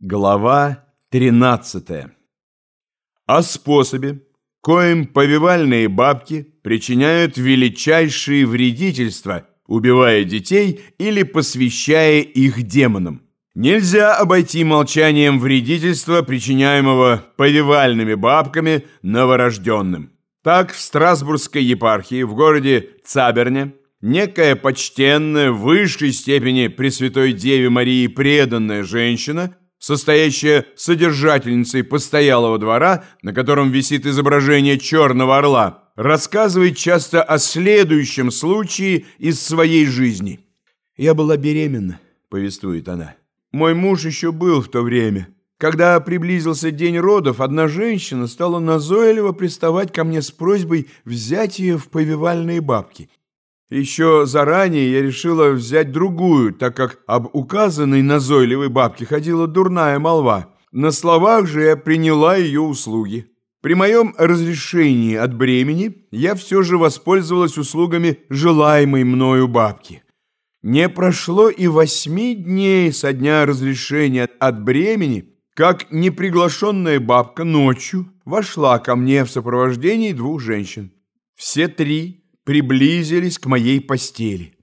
Глава 13. О способе, коим повивальные бабки причиняют величайшие вредительства, убивая детей или посвящая их демонам. Нельзя обойти молчанием вредительства, причиняемого повивальными бабками новорожденным. Так в Страсбургской епархии в городе Цаберне некая почтенная в высшей степени Пресвятой Деве Марии преданная женщина – состоящая содержательницей постоялого двора, на котором висит изображение черного орла, рассказывает часто о следующем случае из своей жизни. «Я была беременна», — повествует она. «Мой муж еще был в то время. Когда приблизился день родов, одна женщина стала назойливо приставать ко мне с просьбой взять ее в повивальные бабки. Еще заранее я решила взять другую, так как об указанной назойливой бабке ходила дурная молва. На словах же я приняла ее услуги. При моем разрешении от бремени я все же воспользовалась услугами желаемой мною бабки. Не прошло и восьми дней со дня разрешения от бремени, как неприглашенная бабка ночью вошла ко мне в сопровождении двух женщин. Все три приблизились к моей постели.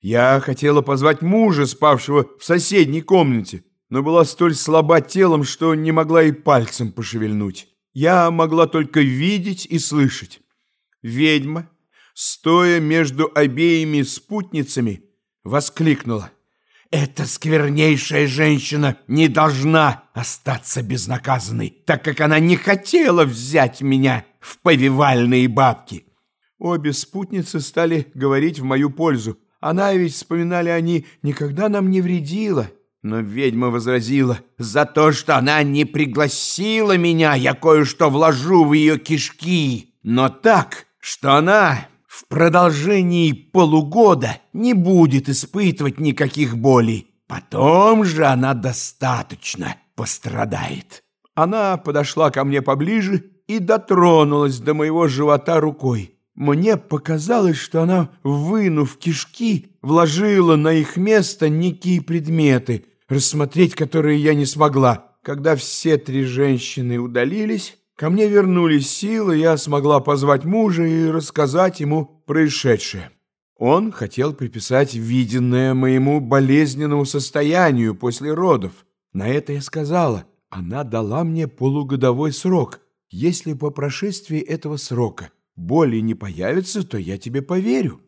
Я хотела позвать мужа, спавшего в соседней комнате, но была столь слаба телом, что не могла и пальцем пошевельнуть. Я могла только видеть и слышать. Ведьма, стоя между обеими спутницами, воскликнула. «Эта сквернейшая женщина не должна остаться безнаказанной, так как она не хотела взять меня в повивальные бабки». Обе спутницы стали говорить в мою пользу. Она ведь, вспоминали они, никогда нам не вредила. Но ведьма возразила, «За то, что она не пригласила меня, я кое-что вложу в ее кишки. Но так, что она в продолжении полугода не будет испытывать никаких болей. Потом же она достаточно пострадает». Она подошла ко мне поближе и дотронулась до моего живота рукой. Мне показалось, что она, вынув кишки, вложила на их место некие предметы, рассмотреть которые я не смогла. Когда все три женщины удалились, ко мне вернулись силы, я смогла позвать мужа и рассказать ему происшедшее. Он хотел приписать виденное моему болезненному состоянию после родов. На это я сказала, она дала мне полугодовой срок. Если по прошествии этого срока боли не появится, то я тебе поверю».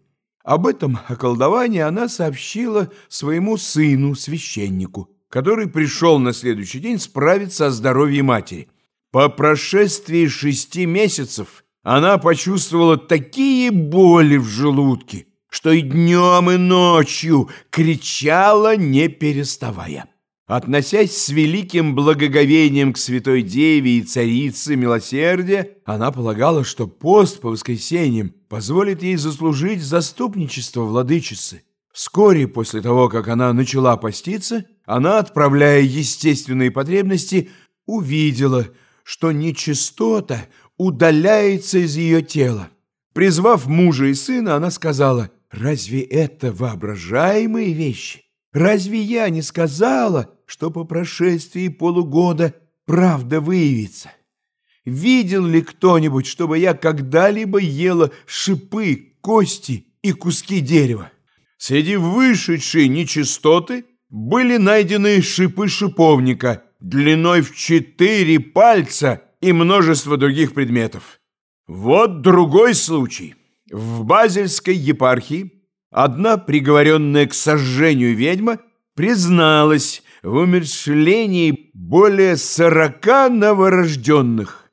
Об этом околдовании она сообщила своему сыну, священнику, который пришел на следующий день справиться о здоровье матери. По прошествии шести месяцев она почувствовала такие боли в желудке, что и днем, и ночью кричала, не переставая. Относясь с великим благоговением к Святой Деве и Царице Милосердия, она полагала, что пост по воскресеньям позволит ей заслужить заступничество владычицы. Вскоре после того, как она начала поститься, она, отправляя естественные потребности, увидела, что нечистота удаляется из ее тела. Призвав мужа и сына, она сказала, «Разве это воображаемые вещи? Разве я не сказала, что по прошествии полугода правда выявится? Видел ли кто-нибудь, чтобы я когда-либо ела шипы, кости и куски дерева? Среди вышедшей нечистоты были найдены шипы шиповника длиной в четыре пальца и множество других предметов. Вот другой случай. В Базельской епархии Одна приговоренная к сожжению ведьма призналась в умершлении более сорока новорожденных.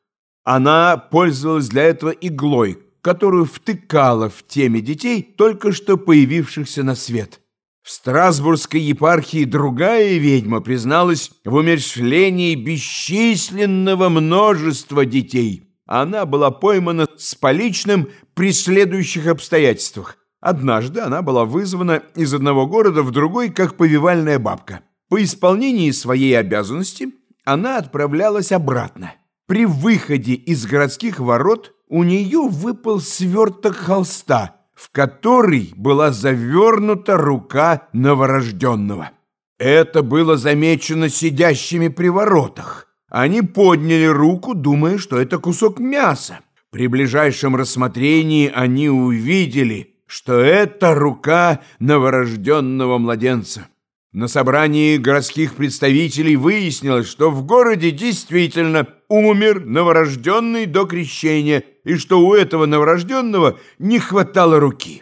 Она пользовалась для этого иглой, которую втыкала в теме детей, только что появившихся на свет. В Страсбургской епархии другая ведьма призналась в умершлении бесчисленного множества детей. Она была поймана с поличным при следующих обстоятельствах. Однажды она была вызвана из одного города в другой, как повивальная бабка. По исполнении своей обязанности она отправлялась обратно. При выходе из городских ворот у нее выпал сверток холста, в который была завернута рука новорожденного. Это было замечено сидящими при воротах. Они подняли руку, думая, что это кусок мяса. При ближайшем рассмотрении они увидели, что это рука новорожденного младенца. На собрании городских представителей выяснилось, что в городе действительно умер новорожденный до крещения, и что у этого новорожденного не хватало руки.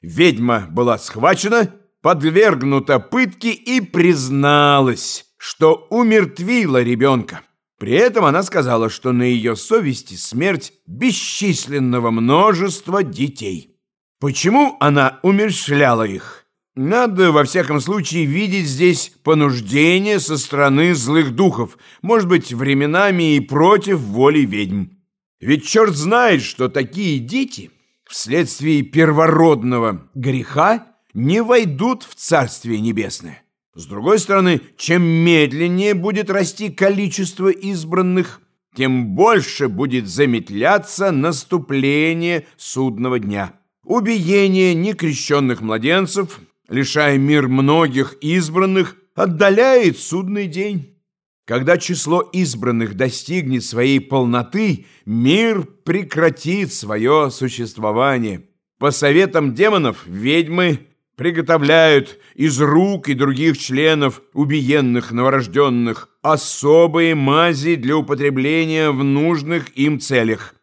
Ведьма была схвачена подвергнута пытке и призналась, что умертвила ребенка. При этом она сказала, что на ее совести смерть бесчисленного множества детей. Почему она умерщвляла их? Надо, во всяком случае, видеть здесь понуждение со стороны злых духов, может быть, временами и против воли ведьм. Ведь черт знает, что такие дети вследствие первородного греха не войдут в Царствие Небесное. С другой стороны, чем медленнее будет расти количество избранных, тем больше будет замедляться наступление судного дня. Убиение некрещенных младенцев, лишая мир многих избранных, отдаляет судный день. Когда число избранных достигнет своей полноты, мир прекратит свое существование. По советам демонов, ведьмы приготовляют из рук и других членов убиенных новорожденных особые мази для употребления в нужных им целях.